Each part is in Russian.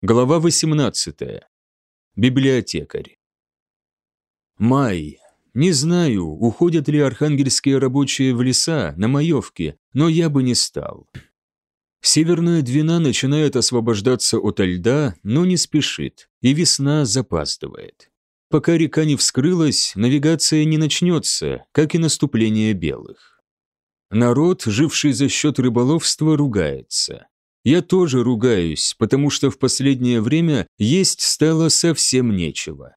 Глава 18. Библиотекарь. Май. Не знаю, уходят ли архангельские рабочие в леса, на маевке, но я бы не стал. Северная Двина начинает освобождаться от льда, но не спешит, и весна запаздывает. Пока река не вскрылась, навигация не начнется, как и наступление белых. Народ, живший за счет рыболовства, ругается. Я тоже ругаюсь, потому что в последнее время есть стало совсем нечего.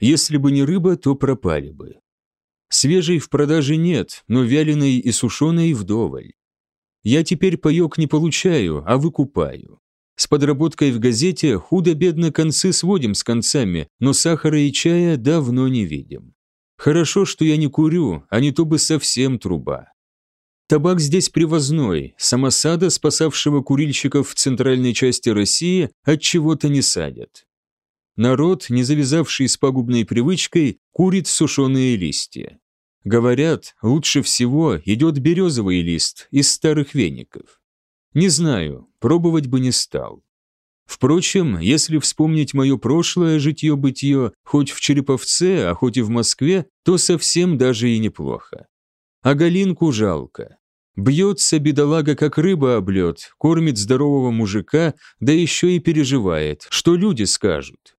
Если бы не рыба, то пропали бы. Свежей в продаже нет, но вяленой и сушеной вдоволь. Я теперь паек не получаю, а выкупаю. С подработкой в газете худо-бедно концы сводим с концами, но сахара и чая давно не видим. Хорошо, что я не курю, а не то бы совсем труба. Табак здесь привозной, самосада, спасавшего курильщиков в центральной части России, от чего-то не садят. Народ, не завязавший с пагубной привычкой, курит сушеные листья. Говорят, лучше всего идет березовый лист из старых веников. Не знаю, пробовать бы не стал. Впрочем, если вспомнить мое прошлое житье-бытие, хоть в Череповце, а хоть и в Москве, то совсем даже и неплохо. А Галинку жалко. Бьется бедолага, как рыба об лед, кормит здорового мужика, да еще и переживает, что люди скажут.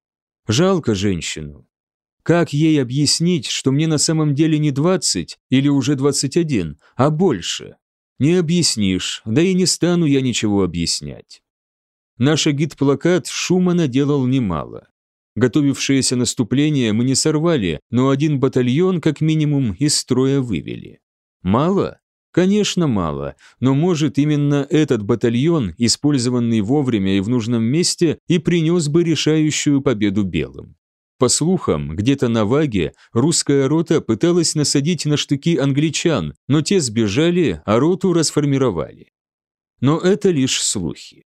Жалко женщину. Как ей объяснить, что мне на самом деле не 20 или уже 21, а больше? Не объяснишь, да и не стану я ничего объяснять. Наш агит-плакат шума наделал немало. Готовившееся наступление мы не сорвали, но один батальон как минимум из строя вывели. Мало? Конечно, мало, но может именно этот батальон, использованный вовремя и в нужном месте, и принес бы решающую победу белым. По слухам, где-то на Ваге русская рота пыталась насадить на штыки англичан, но те сбежали, а роту расформировали. Но это лишь слухи.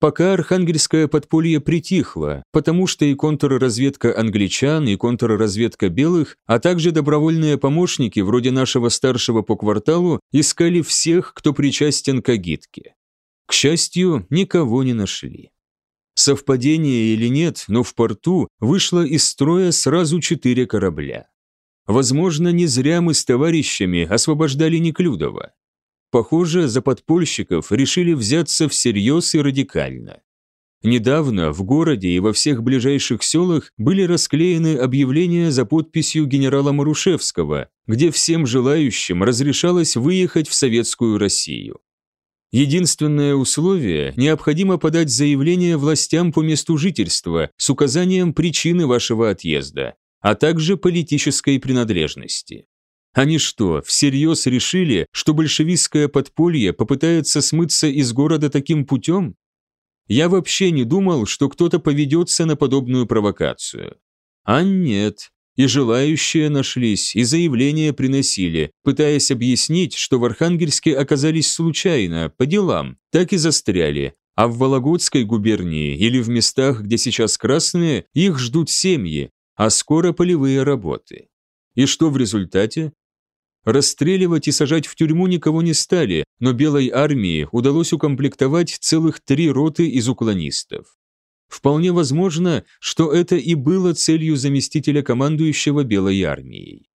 Пока архангельское подполье притихло, потому что и контрразведка англичан, и контрразведка белых, а также добровольные помощники, вроде нашего старшего по кварталу, искали всех, кто причастен к агитке. К счастью, никого не нашли. Совпадение или нет, но в порту вышло из строя сразу четыре корабля. Возможно, не зря мы с товарищами освобождали Неклюдова. Похоже, за подпольщиков решили взяться всерьез и радикально. Недавно в городе и во всех ближайших селах были расклеены объявления за подписью генерала Марушевского, где всем желающим разрешалось выехать в Советскую Россию. Единственное условие – необходимо подать заявление властям по месту жительства с указанием причины вашего отъезда, а также политической принадлежности. Они что, всерьез решили, что большевистское подполье попытается смыться из города таким путем? Я вообще не думал, что кто-то поведется на подобную провокацию. А нет, и желающие нашлись, и заявления приносили, пытаясь объяснить, что в Архангельске оказались случайно, по делам, так и застряли, а в Вологодской губернии или в местах, где сейчас красные, их ждут семьи, а скоро полевые работы. И что в результате? Расстреливать и сажать в тюрьму никого не стали, но Белой армии удалось укомплектовать целых три роты из уклонистов. Вполне возможно, что это и было целью заместителя командующего Белой армией.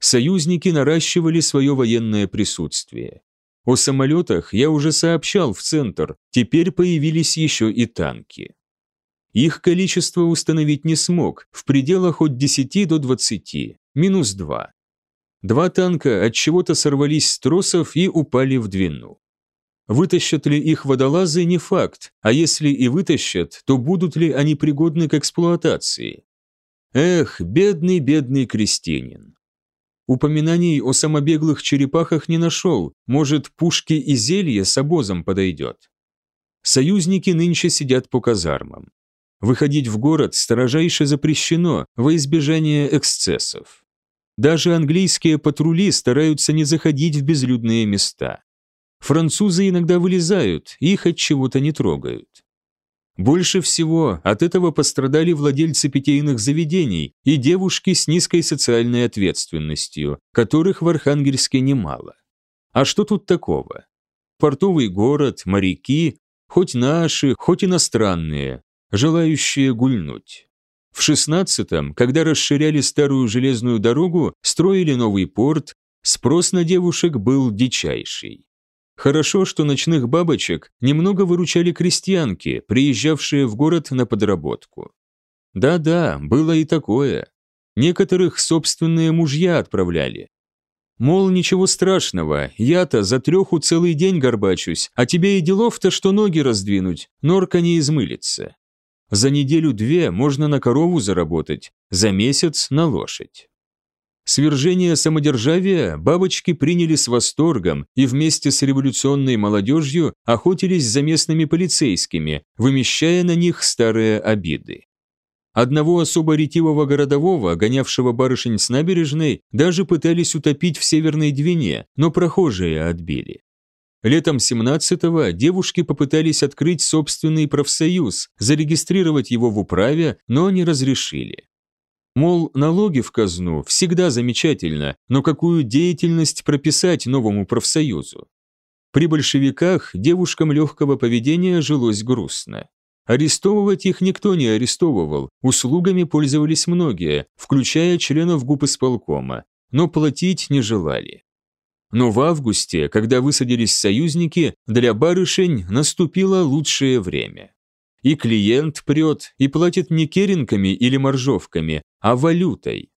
Союзники наращивали свое военное присутствие. О самолетах я уже сообщал в центр, теперь появились еще и танки. Их количество установить не смог, в пределах от 10 до 20, минус 2. Два танка от чего-то сорвались с тросов и упали в Двину. Вытащат ли их водолазы не факт, а если и вытащат, то будут ли они пригодны к эксплуатации? Эх, бедный, бедный крестьянин. Упоминаний о самобеглых черепахах не нашел, может, пушки и зелье с обозом подойдет. Союзники нынче сидят по казармам. Выходить в город строжайше запрещено во избежание эксцессов. Даже английские патрули стараются не заходить в безлюдные места. Французы иногда вылезают, их от чего-то не трогают. Больше всего от этого пострадали владельцы питейных заведений и девушки с низкой социальной ответственностью, которых в Архангельске немало. А что тут такого? Портовый город, моряки, хоть наши, хоть иностранные. желающие гульнуть. В шестнадцатом, когда расширяли старую железную дорогу, строили новый порт, спрос на девушек был дичайший. Хорошо, что ночных бабочек немного выручали крестьянки, приезжавшие в город на подработку. Да-да, было и такое. Некоторых собственные мужья отправляли. Мол, ничего страшного, я-то за треху целый день горбачусь, а тебе и делов-то, что ноги раздвинуть, норка не измылится. За неделю-две можно на корову заработать, за месяц на лошадь. Свержение самодержавия бабочки приняли с восторгом и вместе с революционной молодежью охотились за местными полицейскими, вымещая на них старые обиды. Одного особо ретивого городового, гонявшего барышень с набережной, даже пытались утопить в Северной Двине, но прохожие отбили. Летом 17-го девушки попытались открыть собственный профсоюз, зарегистрировать его в управе, но не разрешили. Мол, налоги в казну всегда замечательно, но какую деятельность прописать новому профсоюзу? При большевиках девушкам легкого поведения жилось грустно. Арестовывать их никто не арестовывал, услугами пользовались многие, включая членов ГУП исполкома, но платить не желали. Но в августе, когда высадились союзники, для барышень наступило лучшее время. И клиент прет, и платит не керенками или моржовками, а валютой.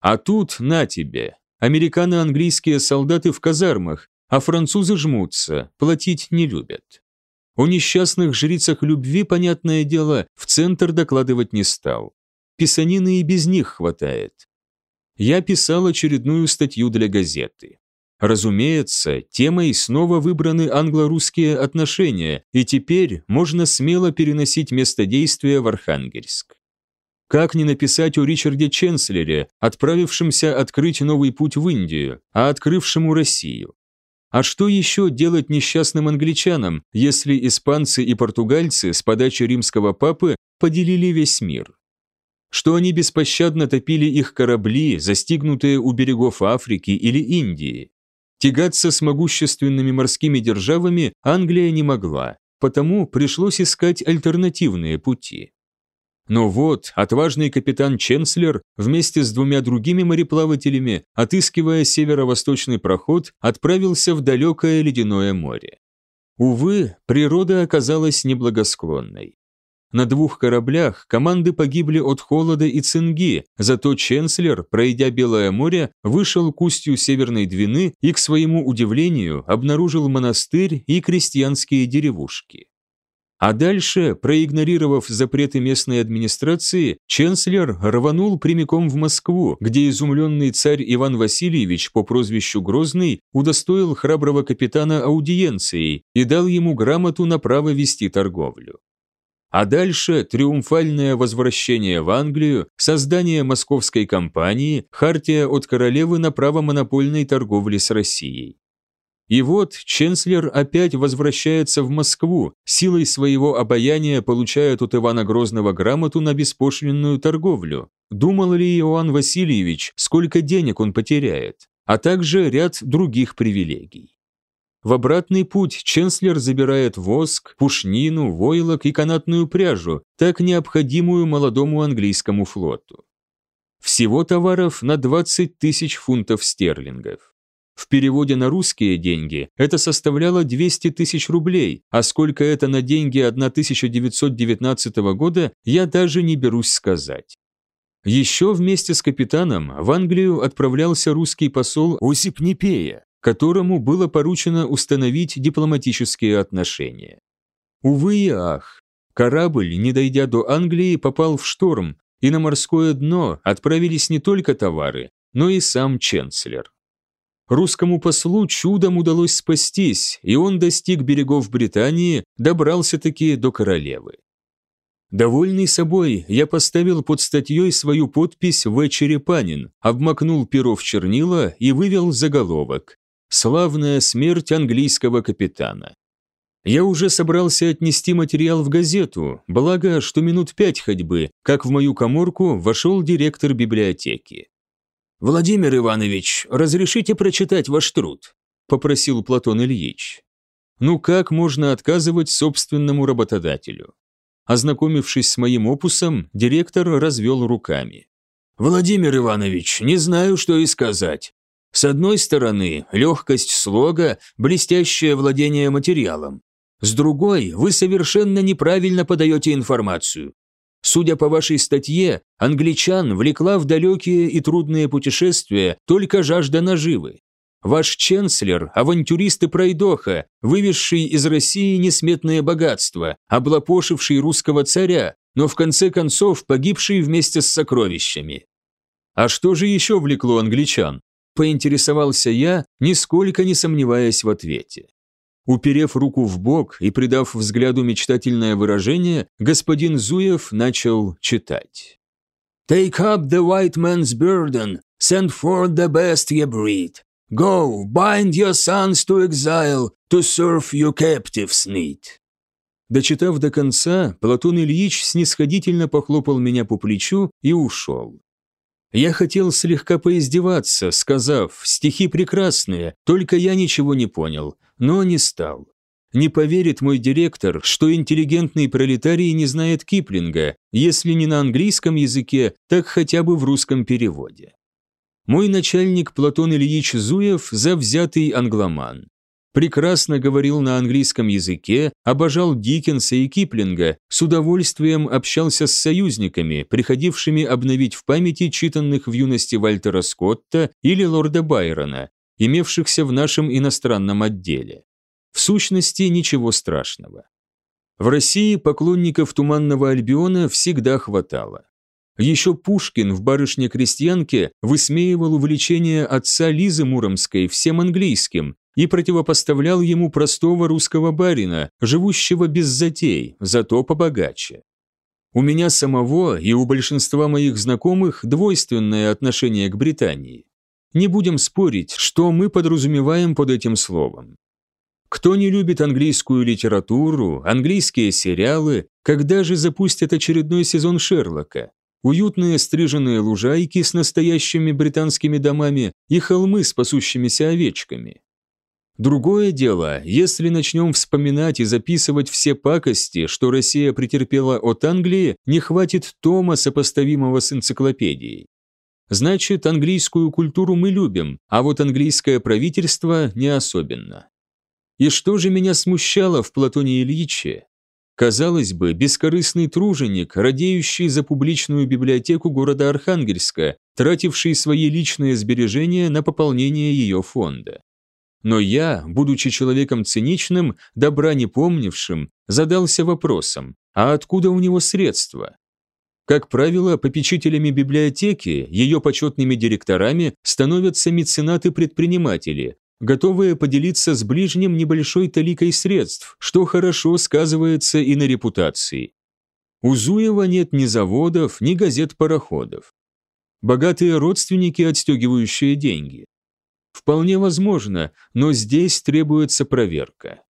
А тут на тебе. Американо-английские солдаты в казармах, а французы жмутся, платить не любят. О несчастных жрицах любви, понятное дело, в центр докладывать не стал. Писанины и без них хватает. Я писал очередную статью для газеты. Разумеется, темой снова выбраны англо-русские отношения, и теперь можно смело переносить место действия в Архангельск. Как не написать о Ричарде Ченслере, отправившемся открыть новый путь в Индию, а открывшему Россию? А что еще делать несчастным англичанам, если испанцы и португальцы с подачи римского папы поделили весь мир? Что они беспощадно топили их корабли, застигнутые у берегов Африки или Индии? Тягаться с могущественными морскими державами Англия не могла, потому пришлось искать альтернативные пути. Но вот отважный капитан Ченслер вместе с двумя другими мореплавателями, отыскивая северо-восточный проход, отправился в далекое ледяное море. Увы, природа оказалась неблагосклонной. На двух кораблях команды погибли от холода и цинги, зато Ченслер, пройдя Белое море, вышел к устью Северной Двины и, к своему удивлению, обнаружил монастырь и крестьянские деревушки. А дальше, проигнорировав запреты местной администрации, Ченслер рванул прямиком в Москву, где изумленный царь Иван Васильевич по прозвищу Грозный удостоил храброго капитана аудиенцией и дал ему грамоту на право вести торговлю. А дальше триумфальное возвращение в Англию, создание московской компании, хартия от королевы на право монопольной торговли с Россией. И вот Ченслер опять возвращается в Москву, силой своего обаяния получает от Ивана Грозного грамоту на беспошлинную торговлю. Думал ли Иоанн Васильевич, сколько денег он потеряет, а также ряд других привилегий. В обратный путь Ченслер забирает воск, пушнину, войлок и канатную пряжу, так необходимую молодому английскому флоту. Всего товаров на 20 тысяч фунтов стерлингов. В переводе на русские деньги это составляло 200 тысяч рублей, а сколько это на деньги 1919 года, я даже не берусь сказать. Еще вместе с капитаном в Англию отправлялся русский посол Осип Непея, которому было поручено установить дипломатические отношения. Увы и ах, корабль, не дойдя до Англии, попал в шторм, и на морское дно отправились не только товары, но и сам Ченслер. Русскому послу чудом удалось спастись, и он достиг берегов Британии, добрался-таки до королевы. Довольный собой, я поставил под статьей свою подпись «В. Черепанин», обмакнул перо в чернила и вывел заголовок Славная смерть английского капитана. Я уже собрался отнести материал в газету, благо, что минут пять ходьбы, как в мою коморку вошел директор библиотеки. «Владимир Иванович, разрешите прочитать ваш труд?» – попросил Платон Ильич. Ну как можно отказывать собственному работодателю? Ознакомившись с моим опусом, директор развел руками. «Владимир Иванович, не знаю, что и сказать. С одной стороны, легкость слога, блестящее владение материалом. С другой, вы совершенно неправильно подаете информацию. Судя по вашей статье, англичан влекла в далекие и трудные путешествия только жажда наживы. Ваш ченслер – авантюрист и пройдоха, вывезший из России несметные богатства, облапошивший русского царя, но в конце концов погибший вместе с сокровищами. А что же еще влекло англичан? Поинтересовался я, нисколько не сомневаясь в ответе. Уперев руку в бок и придав взгляду мечтательное выражение, господин Зуев начал читать. «Take up the white man's burden, send forth the best ye breed. Go, bind your sons to exile, to serve your captives need». Дочитав до конца, Платон Ильич снисходительно похлопал меня по плечу и ушел. Я хотел слегка поиздеваться, сказав «стихи прекрасные, только я ничего не понял», но не стал. Не поверит мой директор, что интеллигентный пролетарий не знает Киплинга, если не на английском языке, так хотя бы в русском переводе. Мой начальник Платон Ильич Зуев – завзятый англоман прекрасно говорил на английском языке, обожал Диккенса и Киплинга, с удовольствием общался с союзниками, приходившими обновить в памяти читанных в юности Вальтера Скотта или лорда Байрона, имевшихся в нашем иностранном отделе. В сущности, ничего страшного. В России поклонников Туманного Альбиона всегда хватало. Еще Пушкин в «Барышне-крестьянке» высмеивал увлечение отца Лизы Муромской всем английским, и противопоставлял ему простого русского барина, живущего без затей, зато побогаче. У меня самого и у большинства моих знакомых двойственное отношение к Британии. Не будем спорить, что мы подразумеваем под этим словом. Кто не любит английскую литературу, английские сериалы, когда же запустят очередной сезон Шерлока? Уютные стриженные лужайки с настоящими британскими домами и холмы с пасущимися овечками. Другое дело, если начнем вспоминать и записывать все пакости, что Россия претерпела от Англии, не хватит тома, сопоставимого с энциклопедией. Значит, английскую культуру мы любим, а вот английское правительство не особенно. И что же меня смущало в Платоне Ильиче? Казалось бы, бескорыстный труженик, радеющий за публичную библиотеку города Архангельска, тративший свои личные сбережения на пополнение ее фонда. Но я, будучи человеком циничным, добра не помнившим, задался вопросом, а откуда у него средства? Как правило, попечителями библиотеки, ее почетными директорами становятся меценаты-предприниматели, готовые поделиться с ближним небольшой таликой средств, что хорошо сказывается и на репутации. У Зуева нет ни заводов, ни газет-пароходов. Богатые родственники, отстегивающие деньги. Вполне возможно, но здесь требуется проверка.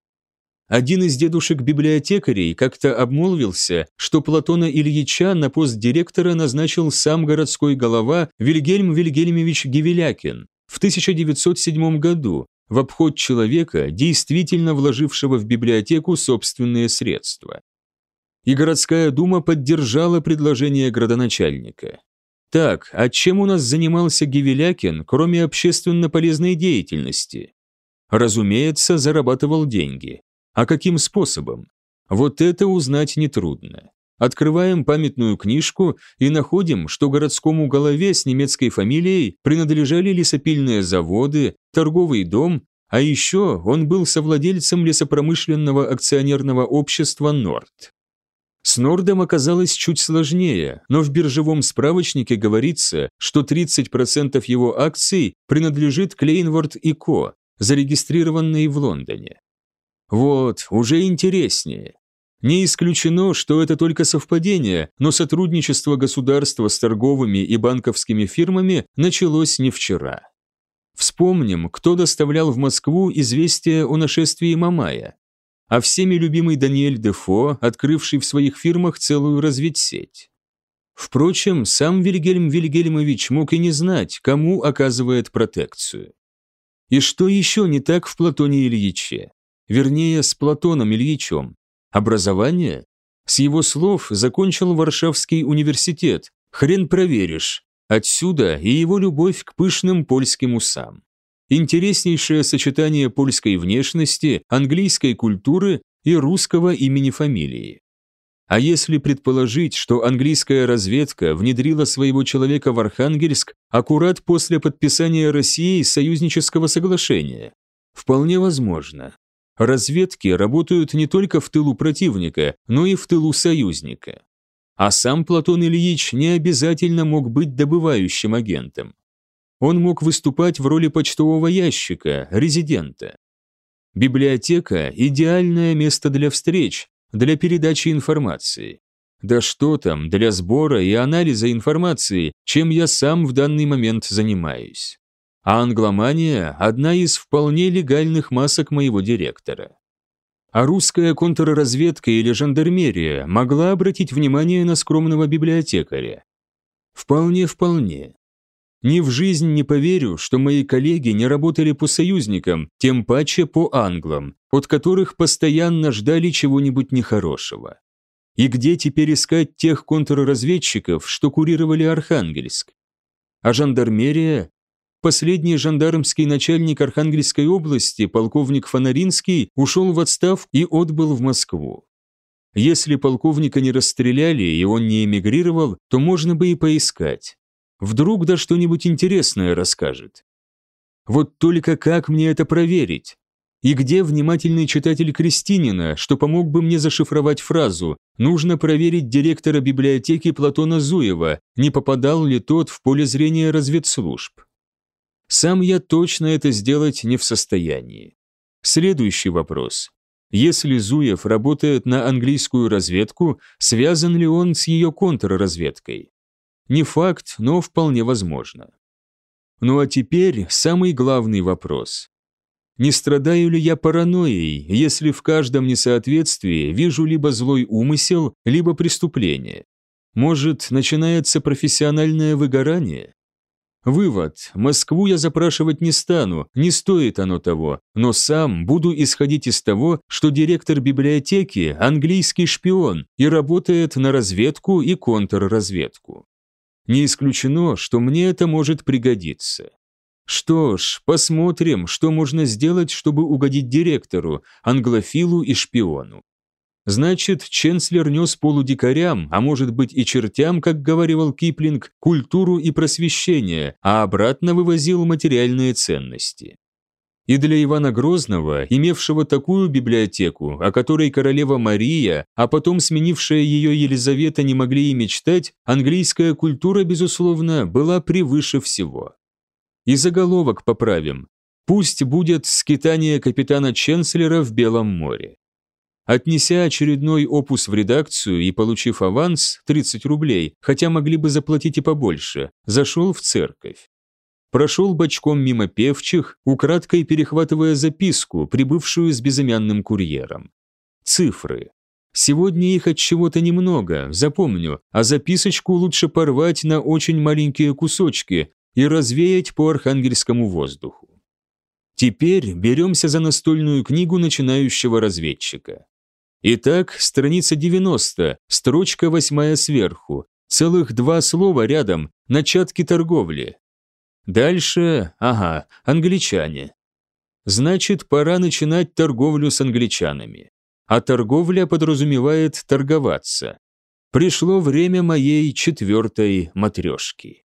Один из дедушек-библиотекарей как-то обмолвился, что Платона Ильича на пост директора назначил сам городской голова Вильгельм Вильгельмович Гевелякин в 1907 году в обход человека, действительно вложившего в библиотеку собственные средства. И городская дума поддержала предложение градоначальника. Так, а чем у нас занимался Гивелякин, кроме общественно полезной деятельности? Разумеется, зарабатывал деньги. А каким способом? Вот это узнать нетрудно. Открываем памятную книжку и находим, что городскому голове с немецкой фамилией принадлежали лесопильные заводы, торговый дом, а еще он был совладельцем лесопромышленного акционерного общества «Норд». С Нордом оказалось чуть сложнее, но в биржевом справочнике говорится, что 30% его акций принадлежит Клейнворд и Ко, зарегистрированной в Лондоне. Вот, уже интереснее. Не исключено, что это только совпадение, но сотрудничество государства с торговыми и банковскими фирмами началось не вчера. Вспомним, кто доставлял в Москву известие о нашествии Мамая а всеми любимый Даниэль Дефо, открывший в своих фирмах целую разведсеть. Впрочем, сам Вильгельм Вильгельмович мог и не знать, кому оказывает протекцию. И что еще не так в Платоне Ильиче? Вернее, с Платоном Ильичем. Образование? С его слов закончил Варшавский университет, хрен проверишь. Отсюда и его любовь к пышным польским усам. Интереснейшее сочетание польской внешности, английской культуры и русского имени фамилии. А если предположить, что английская разведка внедрила своего человека в Архангельск аккурат после подписания Россией союзнического соглашения? Вполне возможно. Разведки работают не только в тылу противника, но и в тылу союзника. А сам Платон Ильич не обязательно мог быть добывающим агентом. Он мог выступать в роли почтового ящика, резидента. Библиотека – идеальное место для встреч, для передачи информации. Да что там, для сбора и анализа информации, чем я сам в данный момент занимаюсь. А англомания – одна из вполне легальных масок моего директора. А русская контрразведка или жандармерия могла обратить внимание на скромного библиотекаря? Вполне-вполне. Ни в жизнь не поверю, что мои коллеги не работали по союзникам, тем паче по англам, от которых постоянно ждали чего-нибудь нехорошего. И где теперь искать тех контрразведчиков, что курировали Архангельск? А жандармерия? Последний жандармский начальник Архангельской области, полковник Фонаринский, ушел в отставку и отбыл в Москву. Если полковника не расстреляли и он не эмигрировал, то можно бы и поискать. Вдруг да что-нибудь интересное расскажет. Вот только как мне это проверить? И где внимательный читатель Крестинина, что помог бы мне зашифровать фразу «Нужно проверить директора библиотеки Платона Зуева, не попадал ли тот в поле зрения разведслужб?» Сам я точно это сделать не в состоянии. Следующий вопрос. Если Зуев работает на английскую разведку, связан ли он с ее контрразведкой? Не факт, но вполне возможно. Ну а теперь самый главный вопрос. Не страдаю ли я паранойей, если в каждом несоответствии вижу либо злой умысел, либо преступление? Может, начинается профессиональное выгорание? Вывод. Москву я запрашивать не стану, не стоит оно того, но сам буду исходить из того, что директор библиотеки – английский шпион и работает на разведку и контрразведку. Не исключено, что мне это может пригодиться. Что ж, посмотрим, что можно сделать, чтобы угодить директору, англофилу и шпиону. Значит, Ченслер нес полудикарям, а может быть и чертям, как говорил Киплинг, культуру и просвещение, а обратно вывозил материальные ценности. И для Ивана Грозного, имевшего такую библиотеку, о которой королева Мария, а потом сменившая ее Елизавета не могли и мечтать, английская культура, безусловно, была превыше всего. И заголовок поправим. Пусть будет скитание капитана Ченслера в Белом море. Отнеся очередной опус в редакцию и получив аванс 30 рублей, хотя могли бы заплатить и побольше, зашел в церковь прошел бочком мимо певчих, украдкой перехватывая записку, прибывшую с безымянным курьером. Цифры. Сегодня их от чего-то немного, запомню, а записочку лучше порвать на очень маленькие кусочки и развеять по архангельскому воздуху. Теперь беремся за настольную книгу начинающего разведчика. Итак, страница 90, строчка восьмая сверху, целых два слова рядом, начатки торговли. Дальше, ага, англичане. Значит, пора начинать торговлю с англичанами. А торговля подразумевает торговаться. Пришло время моей четвертой матрешки.